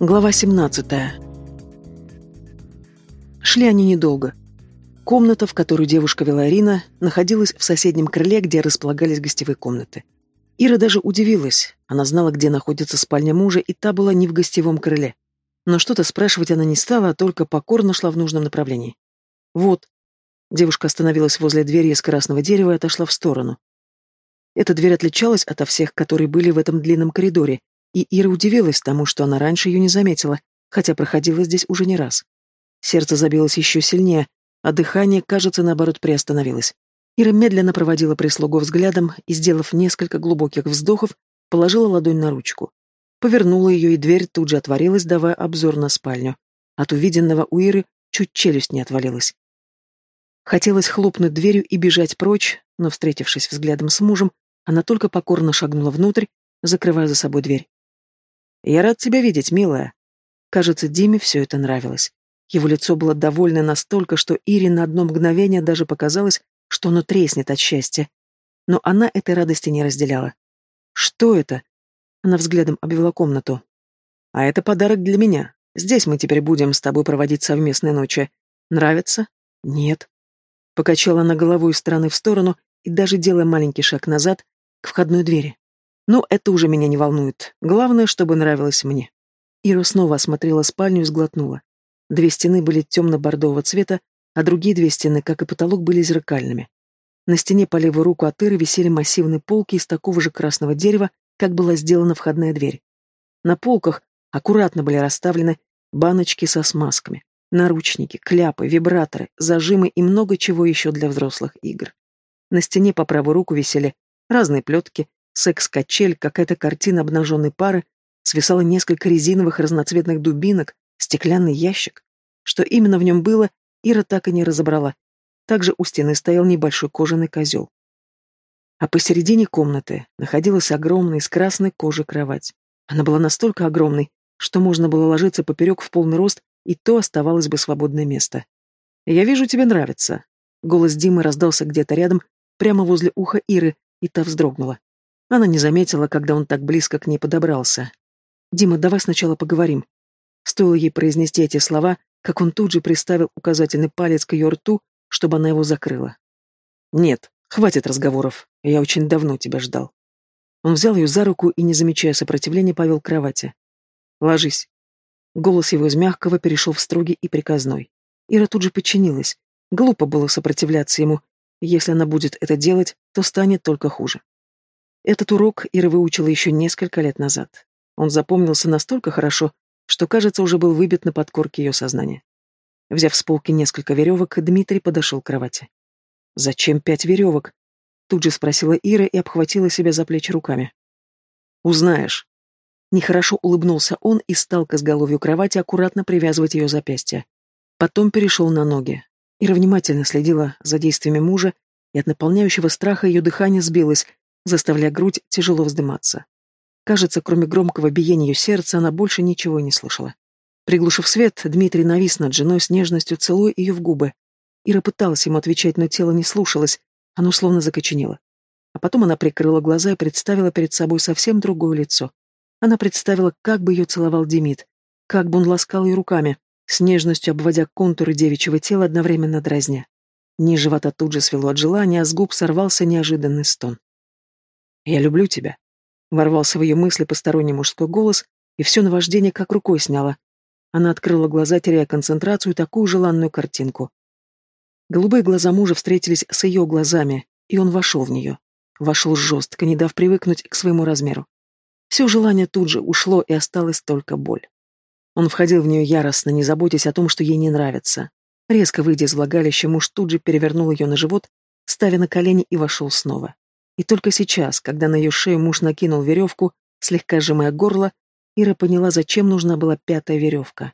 Глава 17. Шли они недолго. Комната, в которую девушка вела Ирина, находилась в соседнем крыле, где располагались гостевые комнаты. Ира даже удивилась. Она знала, где находится спальня мужа, и та была не в гостевом крыле. Но что-то спрашивать она не стала, а только покорно шла в нужном направлении. «Вот». Девушка остановилась возле двери из красного дерева и отошла в сторону. Эта дверь отличалась ото всех, которые были в этом длинном коридоре, и Ира удивилась тому, что она раньше ее не заметила, хотя проходила здесь уже не раз. Сердце забилось еще сильнее, а дыхание, кажется, наоборот, приостановилось. Ира медленно проводила прислугу взглядом и, сделав несколько глубоких вздохов, положила ладонь на ручку. Повернула ее, и дверь тут же отворилась, давая обзор на спальню. От увиденного у Иры чуть челюсть не отвалилась. Хотелось хлопнуть дверью и бежать прочь, но, встретившись взглядом с мужем, она только покорно шагнула внутрь, закрывая за собой дверь. «Я рад тебя видеть, милая». Кажется, Диме все это нравилось. Его лицо было довольно настолько, что Ире на одно мгновение даже показалось, что оно треснет от счастья. Но она этой радости не разделяла. «Что это?» Она взглядом обвела комнату. «А это подарок для меня. Здесь мы теперь будем с тобой проводить совместные ночи. Нравится?» «Нет». Покачала она головой из стороны в сторону и даже делая маленький шаг назад к входной двери. Но это уже меня не волнует. Главное, чтобы нравилось мне. Ира снова осмотрела спальню и сглотнула. Две стены были темно-бордового цвета, а другие две стены, как и потолок, были зеркальными. На стене по левую руку от Иры висели массивные полки из такого же красного дерева, как была сделана входная дверь. На полках аккуратно были расставлены баночки со смазками, наручники, кляпы, вибраторы, зажимы и много чего еще для взрослых игр. На стене по правую руку висели разные плетки, секс-качель, какая-то картина обнаженной пары, свисало несколько резиновых разноцветных дубинок, стеклянный ящик. Что именно в нем было, Ира так и не разобрала. Также у стены стоял небольшой кожаный козел. А посередине комнаты находилась огромная из красной кожи кровать. Она была настолько огромной, что можно было ложиться поперек в полный рост, и то оставалось бы свободное место. «Я вижу, тебе нравится». Голос Димы раздался где-то рядом, прямо возле уха Иры, и та вздрогнула. Она не заметила, когда он так близко к ней подобрался. «Дима, давай сначала поговорим». Стоило ей произнести эти слова, как он тут же приставил указательный палец к ее рту, чтобы она его закрыла. «Нет, хватит разговоров. Я очень давно тебя ждал». Он взял ее за руку и, не замечая сопротивления, повел к кровати. «Ложись». Голос его из мягкого перешел в строгий и приказной. Ира тут же подчинилась. Глупо было сопротивляться ему. Если она будет это делать, то станет только хуже. Этот урок Ира выучила еще несколько лет назад. Он запомнился настолько хорошо, что, кажется, уже был выбит на подкорке ее сознания. Взяв с полки несколько веревок, Дмитрий подошел к кровати. «Зачем пять веревок?» Тут же спросила Ира и обхватила себя за плечи руками. «Узнаешь». Нехорошо улыбнулся он и стал к изголовью кровати аккуратно привязывать ее запястья. Потом перешел на ноги. Ира внимательно следила за действиями мужа, и от наполняющего страха ее дыхание сбилось, заставляя грудь тяжело вздыматься. Кажется, кроме громкого биения ее сердца, она больше ничего не слышала. Приглушив свет, Дмитрий навис над женой с нежностью, целуя ее в губы. Ира пыталась ему отвечать, но тело не слушалось, оно словно закоченело. А потом она прикрыла глаза и представила перед собой совсем другое лицо. Она представила, как бы ее целовал Демид, как бы он ласкал ее руками, с нежностью обводя контуры девичьего тела, одновременно дразня. Низ живота тут же свело от желания, а с губ сорвался неожиданный стон. «Я люблю тебя», — ворвался в ее мысли посторонний мужской голос, и все наваждение как рукой сняло. Она открыла глаза, теряя концентрацию, такую желанную картинку. Голубые глаза мужа встретились с ее глазами, и он вошел в нее. Вошел жестко, не дав привыкнуть к своему размеру. Все желание тут же ушло, и осталась только боль. Он входил в нее яростно, не заботясь о том, что ей не нравится. Резко выйдя из влагалища, муж тут же перевернул ее на живот, ставя на колени и вошел снова. И только сейчас, когда на ее шею муж накинул веревку, слегка сжимая горло, Ира поняла, зачем нужна была пятая веревка.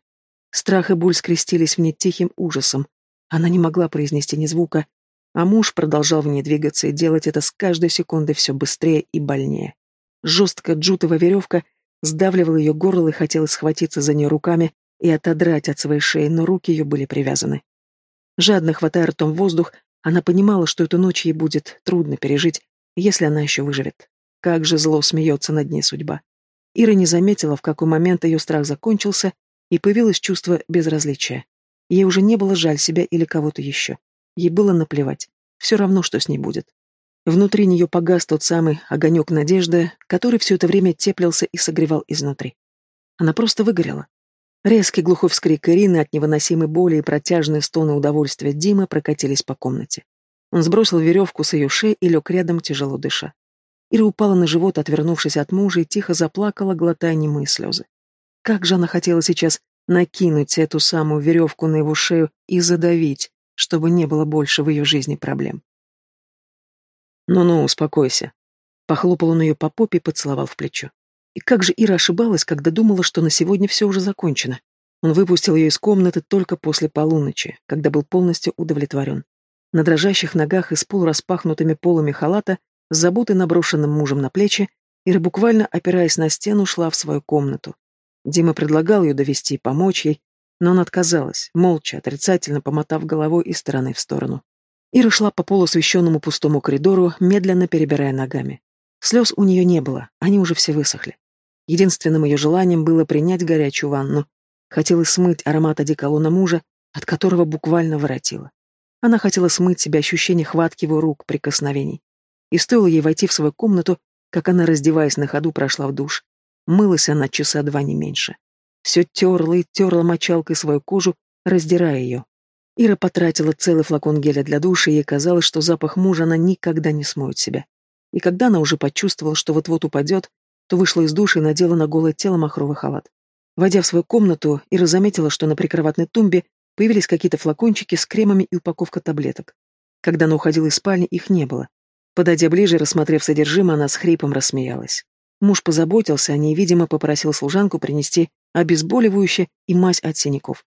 Страх и боль скрестились в ней тихим ужасом. Она не могла произнести ни звука, а муж продолжал в ней двигаться и делать это с каждой секундой все быстрее и больнее. Жесткая джутовая веревка сдавливала ее горло и хотела схватиться за нее руками и отодрать от своей шеи, но руки ее были привязаны. Жадно хватая ртом воздух, она понимала, что эту ночь ей будет трудно пережить, если она еще выживет. Как же зло смеется над ней судьба. Ира не заметила, в какой момент ее страх закончился, и появилось чувство безразличия. Ей уже не было жаль себя или кого-то еще. Ей было наплевать. Все равно, что с ней будет. Внутри нее погас тот самый огонек надежды, который все это время теплился и согревал изнутри. Она просто выгорела. Резкий глухой вскрик Ирины от невыносимой боли и протяжные стоны удовольствия Димы прокатились по комнате. Он сбросил веревку с ее шеи и лег рядом, тяжело дыша. Ира упала на живот, отвернувшись от мужа, и тихо заплакала, глотая немые слезы. Как же она хотела сейчас накинуть эту самую веревку на его шею и задавить, чтобы не было больше в ее жизни проблем. «Ну-ну, успокойся», — похлопал он ее по попе и поцеловал в плечо. И как же Ира ошибалась, когда думала, что на сегодня все уже закончено. Он выпустил ее из комнаты только после полуночи, когда был полностью удовлетворен. На дрожащих ногах и с полураспахнутыми полами халата, с заботой наброшенным мужем на плечи, Ира буквально, опираясь на стену, шла в свою комнату. Дима предлагал ее довести и помочь ей, но она отказалась, молча, отрицательно помотав головой из стороны в сторону. Ира шла по полуосвещенному пустому коридору, медленно перебирая ногами. Слез у нее не было, они уже все высохли. Единственным ее желанием было принять горячую ванну. Хотелось смыть аромат одеколона мужа, от которого буквально воротило. Она хотела смыть себе ощущение хватки его рук, прикосновений. И стоило ей войти в свою комнату, как она, раздеваясь на ходу, прошла в душ. Мылась она часа два не меньше. Все терла и терла мочалкой свою кожу, раздирая ее. Ира потратила целый флакон геля для душа, и ей казалось, что запах мужа она никогда не смоет себя. И когда она уже почувствовала, что вот-вот упадет, то вышла из души и надела на голое тело махровый халат. Войдя в свою комнату, Ира заметила, что на прикроватной тумбе появились какие-то флакончики с кремами и упаковка таблеток. Когда она уходила из спальни, их не было. Подойдя ближе, рассмотрев содержимое, она с хрипом рассмеялась. Муж позаботился о ней, видимо, попросил служанку принести обезболивающее и мазь от синяков.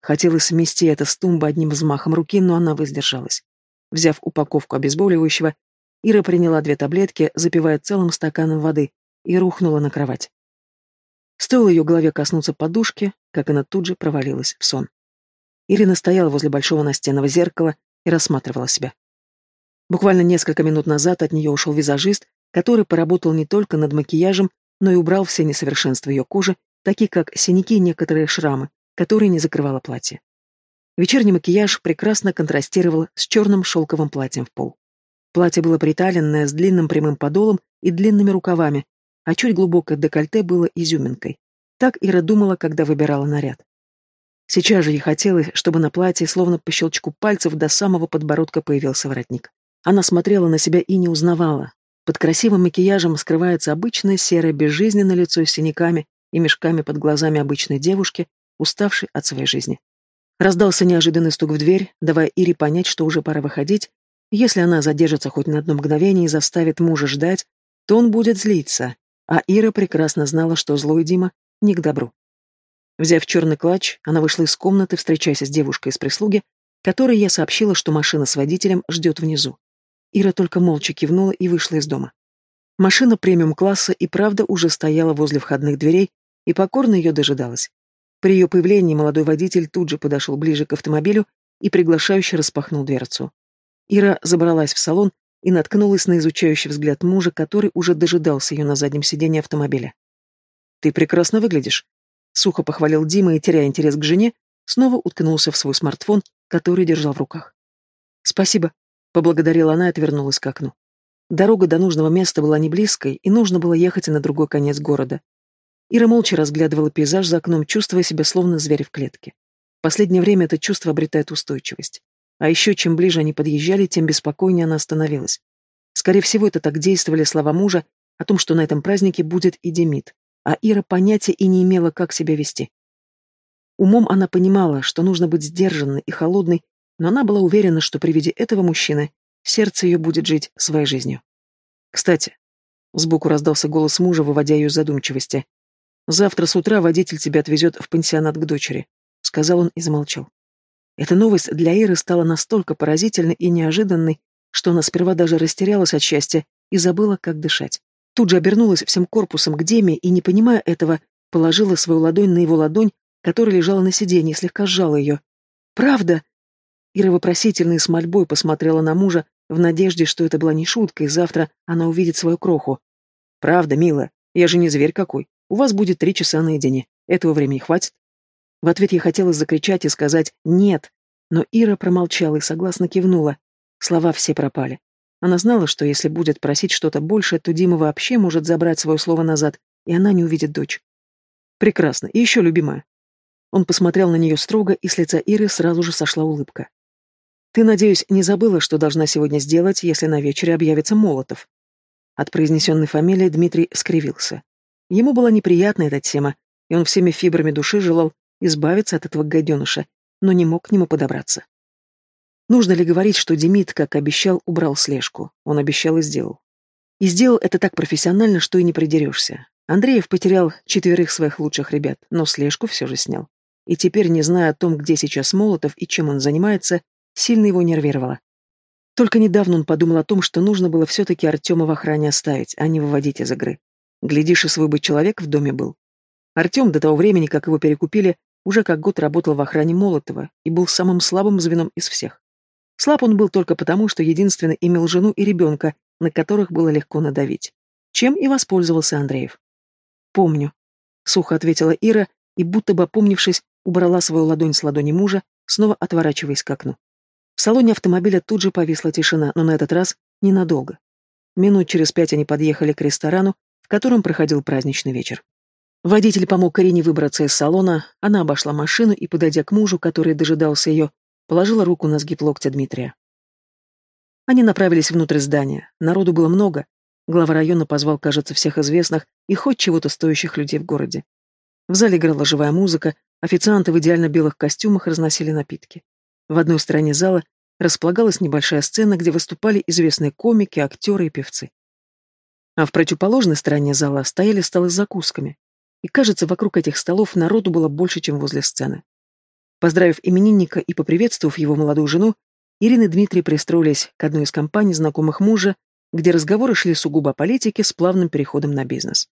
Хотелось смести это с тумбы одним взмахом руки, но она воздержалась. Взяв упаковку обезболивающего, Ира приняла две таблетки, запивая целым стаканом воды, и рухнула на кровать. Стоило ее голове коснуться подушки, как она тут же провалилась в сон. Ирина стояла возле большого настенного зеркала и рассматривала себя. Буквально несколько минут назад от нее ушел визажист, который поработал не только над макияжем, но и убрал все несовершенства ее кожи, такие как синяки и некоторые шрамы, которые не закрывало платье. Вечерний макияж прекрасно контрастировал с черным шелковым платьем в пол. Платье было приталенное, с длинным прямым подолом и длинными рукавами, а чуть глубокое декольте было изюминкой. Так Ира думала, когда выбирала наряд. Сейчас же ей хотелось, чтобы на платье, словно по щелчку пальцев, до самого подбородка появился воротник. Она смотрела на себя и не узнавала. Под красивым макияжем скрывается обычное серое безжизненное лицо с синяками и мешками под глазами обычной девушки, уставшей от своей жизни. Раздался неожиданный стук в дверь, давая Ире понять, что уже пора выходить. Если она задержится хоть на одно мгновение и заставит мужа ждать, то он будет злиться, а Ира прекрасно знала, что злой Дима не к добру. Взяв черный клатч, она вышла из комнаты, встречаясь с девушкой из прислуги, которой я сообщила, что машина с водителем ждет внизу. Ира только молча кивнула и вышла из дома. Машина премиум-класса и правда уже стояла возле входных дверей и покорно ее дожидалась. При ее появлении молодой водитель тут же подошел ближе к автомобилю и приглашающе распахнул дверцу. Ира забралась в салон и наткнулась на изучающий взгляд мужа, который уже дожидался ее на заднем сиденье автомобиля. «Ты прекрасно выглядишь», — сухо похвалил Дима и, теряя интерес к жене, снова уткнулся в свой смартфон, который держал в руках. «Спасибо», — поблагодарила она и отвернулась к окну. Дорога до нужного места была не близкой, и нужно было ехать на другой конец города. Ира молча разглядывала пейзаж за окном, чувствуя себя словно зверь в клетке. В последнее время это чувство обретает устойчивость. А еще, чем ближе они подъезжали, тем беспокойнее она становилась. Скорее всего, это так действовали слова мужа о том, что на этом празднике будет и Демид, а Ира понятия и не имела, как себя вести. Умом она понимала, что нужно быть сдержанной и холодной, но она была уверена, что при виде этого мужчины сердце ее будет жить своей жизнью. «Кстати», — сбоку раздался голос мужа, выводя ее из задумчивости, «завтра с утра водитель тебя отвезет в пансионат к дочери», — сказал он и замолчал. Эта новость для Иры стала настолько поразительной и неожиданной, что она сперва даже растерялась от счастья и забыла, как дышать. Тут же обернулась всем корпусом к Деме и, не понимая этого, положила свою ладонь на его ладонь, которая лежала на сиденье, и слегка сжала ее. «Правда?» Ира вопросительно и с мольбой посмотрела на мужа, в надежде, что это была не шутка, и завтра она увидит свою кроху. «Правда, милая, я же не зверь какой», У вас будет три часа наедине. Этого времени хватит?» В ответ я хотела закричать и сказать «нет», но Ира промолчала и согласно кивнула. Слова все пропали. Она знала, что если будет просить что-то большее, то Дима вообще может забрать свое слово назад, и она не увидит дочь. «Прекрасно. И еще, любимая». Он посмотрел на нее строго, и с лица Иры сразу же сошла улыбка. «Ты, надеюсь, не забыла, что должна сегодня сделать, если на вечере объявится Молотов?» От произнесенной фамилии Дмитрий скривился. Ему была неприятна эта тема, и он всеми фибрами души желал избавиться от этого гаденыша, но не мог к нему подобраться. Нужно ли говорить, что Демид, как обещал, убрал слежку? Он обещал и сделал. И сделал это так профессионально, что и не придерешься. Андреев потерял четверых своих лучших ребят, но слежку все же снял. И теперь, не зная о том, где сейчас Молотов и чем он занимается, сильно его нервировало. Только недавно он подумал о том, что нужно было все-таки Артема в охране оставить, а не выводить из игры. Глядишь, и свой бы человек в доме был. Артем до того времени, как его перекупили, уже как год работал в охране Молотова и был самым слабым звеном из всех. Слаб он был только потому, что единственно имел жену и ребенка, на которых было легко надавить. Чем и воспользовался Андреев. «Помню», — сухо ответила Ира и, будто бы опомнившись, убрала свою ладонь с ладони мужа, снова отворачиваясь к окну. В салоне автомобиля тут же повисла тишина, но на этот раз ненадолго. Минут через пять они подъехали к ресторану, в котором проходил праздничный вечер. Водитель помог Карине выбраться из салона, она обошла машину и, подойдя к мужу, который дожидался ее, положила руку на сгиб локтя Дмитрия. Они направились внутрь здания. Народу было много. Глава района позвал, кажется, всех известных и хоть чего-то стоящих людей в городе. В зале играла живая музыка, официанты в идеально белых костюмах разносили напитки. В одной стороне зала располагалась небольшая сцена, где выступали известные комики, актеры и певцы. А в противоположной стороне зала стояли столы с закусками. И, кажется, вокруг этих столов народу было больше, чем возле сцены. Поздравив именинника и поприветствовав его молодую жену, Ирина и Дмитрий пристроились к одной из компаний знакомых мужа, где разговоры шли сугубо о политике с плавным переходом на бизнес.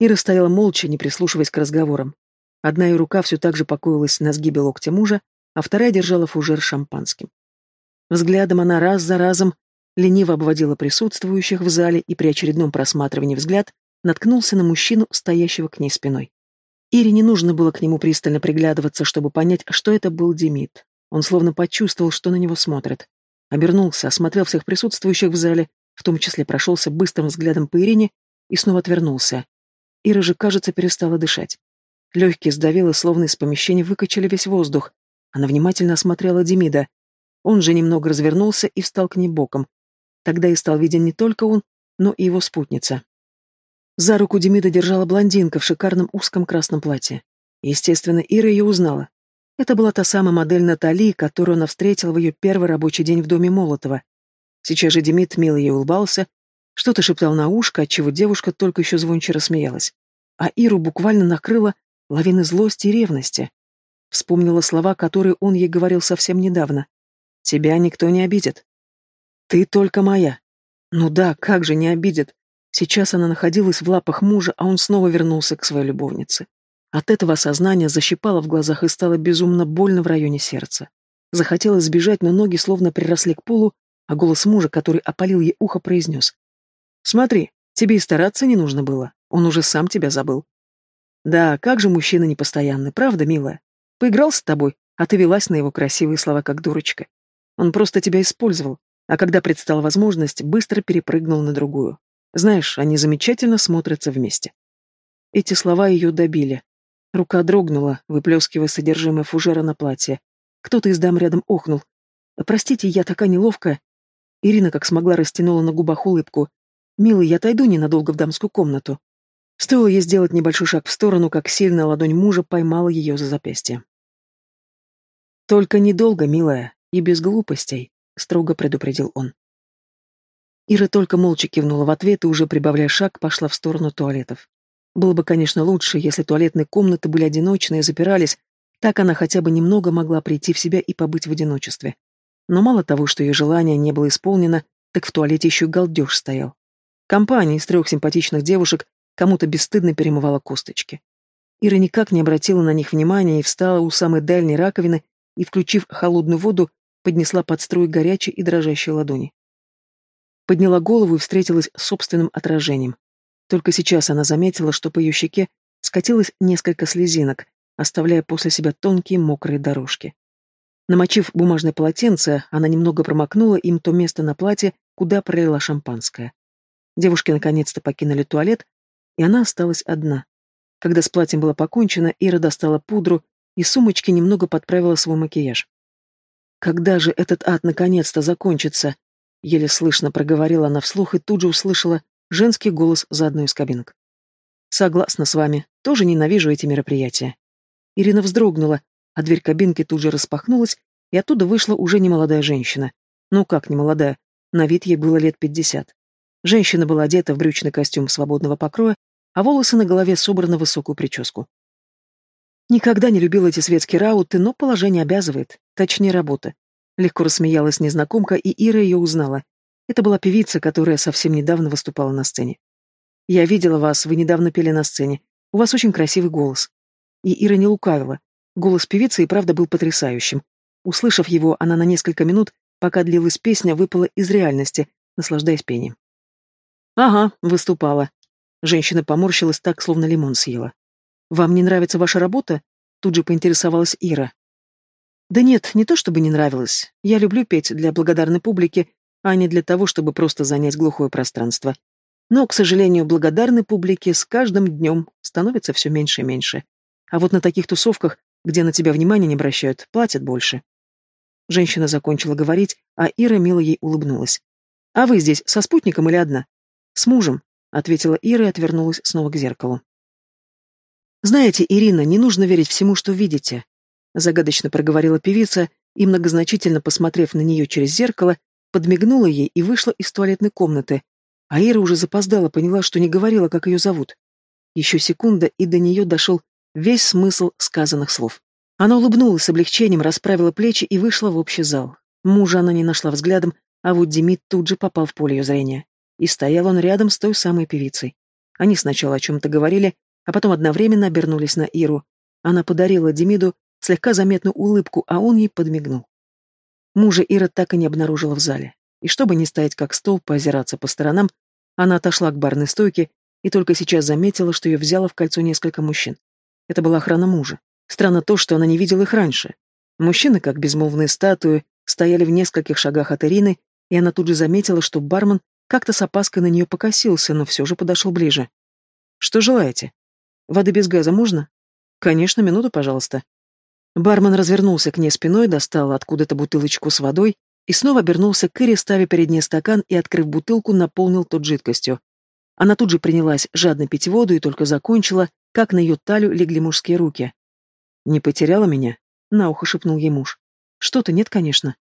Ира стояла молча, не прислушиваясь к разговорам. Одна ее рука все так же покоилась на сгибе локтя мужа, а вторая держала фужер шампанским. Взглядом она раз за разом лениво обводила присутствующих в зале и при очередном просматривании взгляд наткнулся на мужчину, стоящего к ней спиной. Ире не нужно было к нему пристально приглядываться, чтобы понять, что это был Демид. Он словно почувствовал, что на него смотрят. Обернулся, осмотрел всех присутствующих в зале, в том числе прошелся быстрым взглядом по Ирине и снова отвернулся. Ира же, кажется, перестала дышать. Легкие сдавило, словно из помещения выкачали весь воздух. Она внимательно осмотрела Демида. Он же немного развернулся и встал к ней боком. Тогда и стал виден не только он, но и его спутница. За руку Демида держала блондинка в шикарном узком красном платье. Естественно, Ира ее узнала. Это была та самая модель Натали, которую она встретила в ее первый рабочий день в доме Молотова. Сейчас же Демид мило ей улыбался, что-то шептал на ушко, отчего девушка только еще звонче рассмеялась. А Иру буквально накрыла лавины злости и ревности. Вспомнила слова, которые он ей говорил совсем недавно. «Тебя никто не обидит». «Ты только моя». Ну да, как же не обидит. Сейчас она находилась в лапах мужа, а он снова вернулся к своей любовнице. От этого осознания защипало в глазах и стало безумно больно в районе сердца. Захотелось сбежать, но ноги словно приросли к полу, а голос мужа, который опалил ей ухо, произнес. «Смотри, тебе и стараться не нужно было. Он уже сам тебя забыл». «Да, как же мужчина непостоянный, правда, милая? Поиграл с тобой, а ты велась на его красивые слова, как дурочка. Он просто тебя использовал, а когда предстала возможность, быстро перепрыгнул на другую. Знаешь, они замечательно смотрятся вместе. Эти слова ее добили. Рука дрогнула, выплескивая содержимое фужера на платье. Кто-то из дам рядом охнул. «Простите, я такая неловкая». Ирина как смогла растянула на губах улыбку. «Милый, я отойду ненадолго в дамскую комнату». Стоило ей сделать небольшой шаг в сторону, как сильная ладонь мужа поймала ее за запястье. «Только недолго, милая, и без глупостей», — строго предупредил он. Ира только молча кивнула в ответ и, уже прибавляя шаг, пошла в сторону туалетов. Было бы, конечно, лучше, если туалетные комнаты были одиночные и запирались, так она хотя бы немного могла прийти в себя и побыть в одиночестве. Но мало того, что ее желание не было исполнено, так в туалете еще и галдеж стоял. Компания из трех симпатичных девушек кому-то бесстыдно перемывала косточки. Ира никак не обратила на них внимания и встала у самой дальней раковины и, включив холодную воду, поднесла под струи горячей и дрожащей ладони. Подняла голову и встретилась с собственным отражением. Только сейчас она заметила, что по ее щеке скатилось несколько слезинок, оставляя после себя тонкие мокрые дорожки. Намочив бумажное полотенце, она немного промокнула им то место на платье, куда пролила шампанское. Девушки наконец-то покинули туалет, и она осталась одна. Когда с платьем было покончено, Ира достала пудру и сумочки немного подправила свой макияж. «Когда же этот ад наконец-то закончится?» Еле слышно проговорила она вслух и тут же услышала женский голос за одной из кабинок. «Согласна с вами. Тоже ненавижу эти мероприятия». Ирина вздрогнула, а дверь кабинки тут же распахнулась, и оттуда вышла уже немолодая женщина. Ну как немолодая? На вид ей было лет пятьдесят. Женщина была одета в брючный костюм свободного покроя, а волосы на голове собраны в высокую прическу. Никогда не любила эти светские рауты, но положение обязывает, точнее работа. Легко рассмеялась незнакомка, и Ира ее узнала. Это была певица, которая совсем недавно выступала на сцене. «Я видела вас, вы недавно пели на сцене. У вас очень красивый голос». И Ира не лукавила. Голос певицы и правда был потрясающим. Услышав его, она на несколько минут, пока длилась песня, выпала из реальности, наслаждаясь пением. «Ага, выступала». Женщина поморщилась так, словно лимон съела. «Вам не нравится ваша работа?» Тут же поинтересовалась Ира. «Да нет, не то чтобы не нравилось. Я люблю петь для благодарной публики, а не для того, чтобы просто занять глухое пространство. Но, к сожалению, благодарной публике с каждым днем становится все меньше и меньше. А вот на таких тусовках где на тебя внимания не обращают, платят больше. Женщина закончила говорить, а Ира мило ей улыбнулась. «А вы здесь со спутником или одна?» «С мужем», — ответила Ира и отвернулась снова к зеркалу. «Знаете, Ирина, не нужно верить всему, что видите», — загадочно проговорила певица и, многозначительно посмотрев на нее через зеркало, подмигнула ей и вышла из туалетной комнаты. А Ира уже запоздала, поняла, что не говорила, как ее зовут. Еще секунда, и до нее дошел весь смысл сказанных слов. Она улыбнулась с облегчением, расправила плечи и вышла в общий зал. Мужа она не нашла взглядом, а вот Демид тут же попал в поле ее зрения. И стоял он рядом с той самой певицей. Они сначала о чем-то говорили, а потом одновременно обернулись на Иру. Она подарила Демиду слегка заметную улыбку, а он ей подмигнул. Мужа Ира так и не обнаружила в зале. И чтобы не стоять как стол, поозираться по сторонам, она отошла к барной стойке и только сейчас заметила, что ее взяло в кольцо несколько мужчин. Это была охрана мужа. Странно то, что она не видела их раньше. Мужчины, как безмолвные статуи, стояли в нескольких шагах от Ирины, и она тут же заметила, что бармен как-то с опаской на нее покосился, но все же подошел ближе. «Что желаете? Воды без газа можно?» «Конечно, минуту, пожалуйста». Бармен развернулся к ней спиной, достал откуда-то бутылочку с водой и снова обернулся к Ире, ставя перед ней стакан и, открыв бутылку, наполнил тот жидкостью. Она тут же принялась жадно пить воду и только закончила, как на ее талию легли мужские руки. «Не потеряла меня?» — на ухо шепнул ей муж. «Что-то нет, конечно.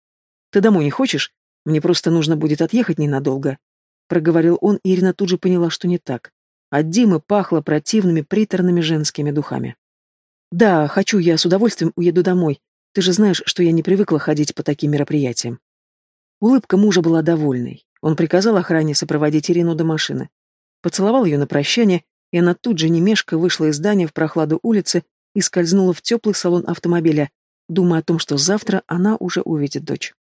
Ты домой не хочешь? Мне просто нужно будет отъехать ненадолго». Проговорил он, и Ирина тут же поняла, что не так. От Димы пахло противными, приторными женскими духами. «Да, хочу, я с удовольствием уеду домой. Ты же знаешь, что я не привыкла ходить по таким мероприятиям». Улыбка мужа была довольной. Он приказал охране сопроводить Ирину до машины. Поцеловал ее на прощание и она тут же, не мешкая, вышла из здания в прохладу улицы и скользнула в теплый салон автомобиля, думая о том, что завтра она уже увидит дочь.